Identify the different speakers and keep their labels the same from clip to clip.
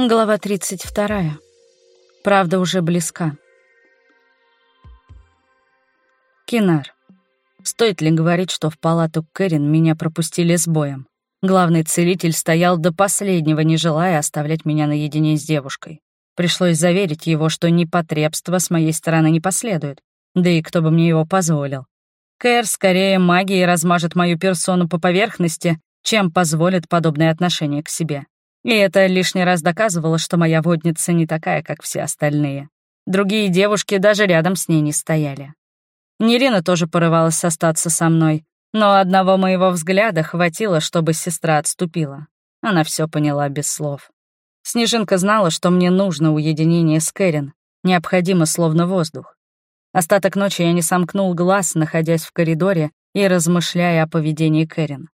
Speaker 1: Глава 32. Правда уже близка. Кинар. Стоит ли говорить, что в палату Кэрин меня пропустили с боем? Главный целитель стоял до последнего, не желая оставлять меня наедине с девушкой. Пришлось заверить его, что непотребства с моей стороны не последует. Да и кто бы мне его позволил. Кэр скорее магией размажет мою персону по поверхности, чем позволит подобное отношение к себе. И это лишний раз доказывало, что моя водница не такая, как все остальные. Другие девушки даже рядом с ней не стояли. Нерина тоже порывалась остаться со мной, но одного моего взгляда хватило, чтобы сестра отступила. Она все поняла без слов. Снежинка знала, что мне нужно уединение с Кэрин, необходимо словно воздух. Остаток ночи я не сомкнул глаз, находясь в коридоре и размышляя о поведении Кэрин.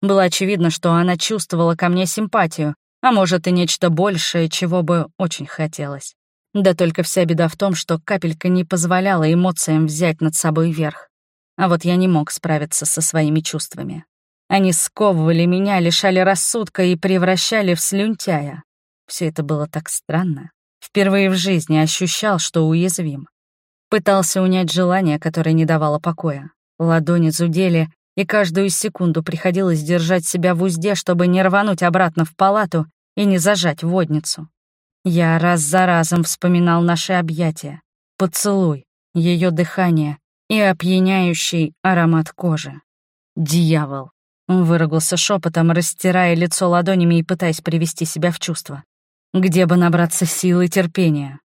Speaker 1: Было очевидно, что она чувствовала ко мне симпатию, а может и нечто большее, чего бы очень хотелось. Да только вся беда в том, что капелька не позволяла эмоциям взять над собой верх. А вот я не мог справиться со своими чувствами. Они сковывали меня, лишали рассудка и превращали в слюнтяя. Все это было так странно. Впервые в жизни ощущал, что уязвим. Пытался унять желание, которое не давало покоя. Ладони зудели, и каждую секунду приходилось держать себя в узде, чтобы не рвануть обратно в палату и не зажать водницу. Я раз за разом вспоминал наши объятия, поцелуй, ее дыхание и опьяняющий аромат кожи. «Дьявол!» — выругался шепотом, растирая лицо ладонями и пытаясь привести себя в чувство. «Где бы набраться сил и терпения?»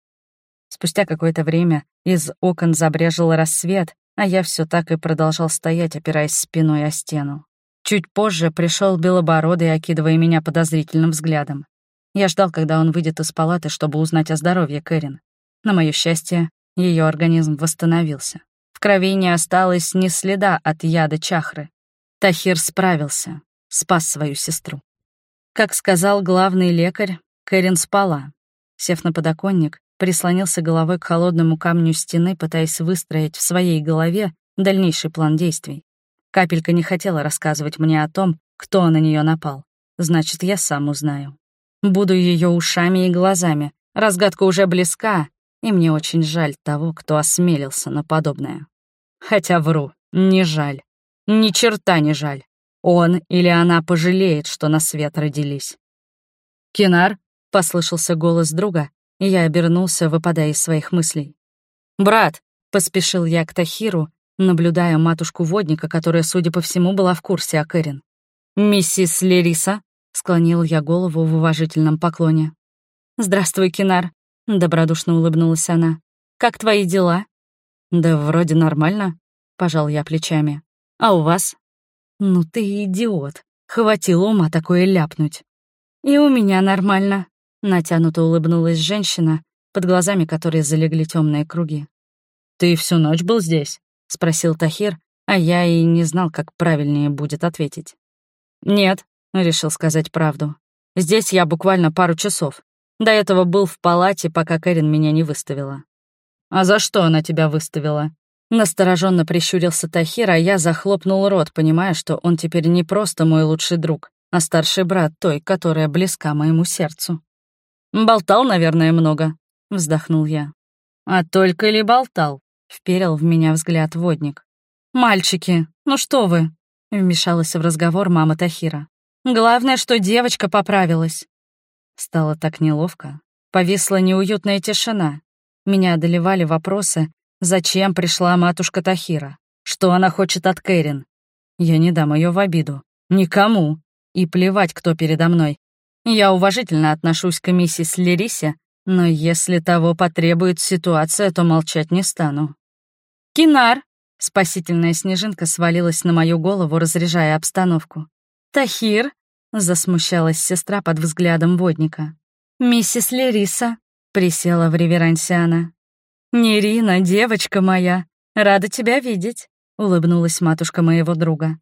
Speaker 1: Спустя какое-то время из окон забрежил рассвет, а я все так и продолжал стоять, опираясь спиной о стену. Чуть позже пришел белобородый, окидывая меня подозрительным взглядом. Я ждал, когда он выйдет из палаты, чтобы узнать о здоровье Кэрин. На мое счастье, ее организм восстановился. В крови не осталось ни следа от яда чахры. Тахир справился, спас свою сестру. Как сказал главный лекарь, Кэрин спала. Сев на подоконник, прислонился головой к холодному камню стены, пытаясь выстроить в своей голове дальнейший план действий. Капелька не хотела рассказывать мне о том, кто на нее напал. Значит, я сам узнаю. Буду ее ушами и глазами. Разгадка уже близка, и мне очень жаль того, кто осмелился на подобное. Хотя вру, не жаль. Ни черта не жаль. Он или она пожалеет, что на свет родились. «Кинар?» — послышался голос друга, и я обернулся, выпадая из своих мыслей. «Брат!» — поспешил я к Тахиру, наблюдая матушку-водника, которая, судя по всему, была в курсе о Кэрин. «Миссис Лериса?» — склонил я голову в уважительном поклоне. «Здравствуй, Кинар», — добродушно улыбнулась она. «Как твои дела?» «Да вроде нормально», — пожал я плечами. «А у вас?» «Ну ты идиот. Хватило ума такое ляпнуть». «И у меня нормально», Натянуто улыбнулась женщина, под глазами которой залегли темные круги. «Ты всю ночь был здесь?» — спросил Тахир, а я и не знал, как правильнее будет ответить. «Нет», — решил сказать правду. «Здесь я буквально пару часов. До этого был в палате, пока Кэрин меня не выставила». «А за что она тебя выставила?» Настороженно прищурился Тахир, а я захлопнул рот, понимая, что он теперь не просто мой лучший друг, а старший брат той, которая близка моему сердцу. «Болтал, наверное, много», — вздохнул я. «А только ли болтал?» — вперил в меня взгляд водник. «Мальчики, ну что вы?» — вмешалась в разговор мама Тахира. «Главное, что девочка поправилась». Стало так неловко. Повисла неуютная тишина. Меня одолевали вопросы, зачем пришла матушка Тахира, что она хочет от Кэрин. Я не дам ее в обиду. Никому. И плевать, кто передо мной. Я уважительно отношусь к миссис Лерисе, но если того потребует ситуация, то молчать не стану. «Кинар!» — спасительная снежинка свалилась на мою голову, разряжая обстановку. «Тахир!» — засмущалась сестра под взглядом водника. «Миссис Лериса!» — присела в реверансе она. «Нерина, девочка моя, рада тебя видеть!» — улыбнулась матушка моего друга.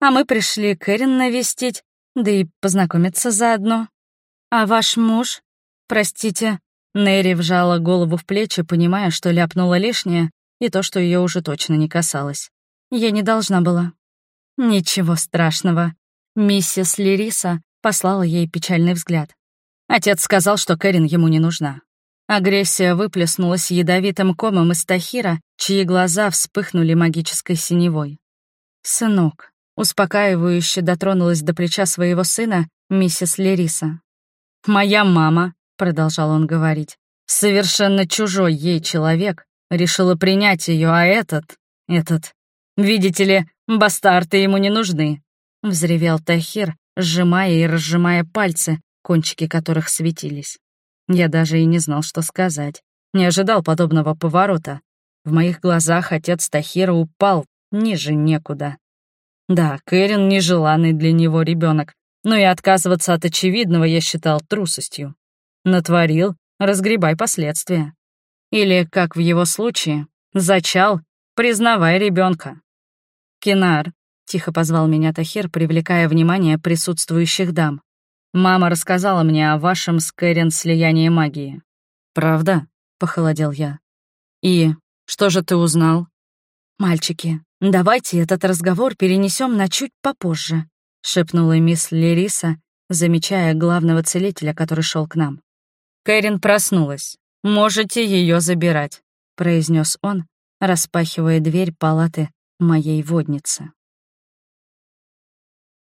Speaker 1: «А мы пришли Кэрин навестить, да и познакомиться заодно. А ваш муж? Простите. Нэри вжала голову в плечи, понимая, что ляпнула лишнее, и то, что ее уже точно не касалось. Я не должна была. Ничего страшного. Миссис Лериса послала ей печальный взгляд. Отец сказал, что Кэрин ему не нужна. Агрессия выплеснулась ядовитым комом из Тахира, чьи глаза вспыхнули магической синевой. «Сынок», — успокаивающе дотронулась до плеча своего сына миссис Лериса. «Моя мама», — продолжал он говорить, — «совершенно чужой ей человек, решила принять ее, а этот, этот, видите ли, бастарты ему не нужны», — взревел Тахир, сжимая и разжимая пальцы, кончики которых светились. Я даже и не знал, что сказать. Не ожидал подобного поворота. В моих глазах отец Тахира упал ниже некуда. Да, Кэрин — нежеланный для него ребенок, но и отказываться от очевидного я считал трусостью. Натворил, разгребай последствия. Или, как в его случае, зачал, признавай ребенка. Кинар, тихо позвал меня Тахир, привлекая внимание присутствующих дам. Мама рассказала мне о вашем с слиянии магии. Правда? Похолодел я. И что же ты узнал? Мальчики, давайте этот разговор перенесем на чуть попозже, шепнула мисс Лериса, замечая главного целителя, который шел к нам. Кэрин проснулась. Можете ее забирать, произнес он, распахивая дверь палаты моей водницы.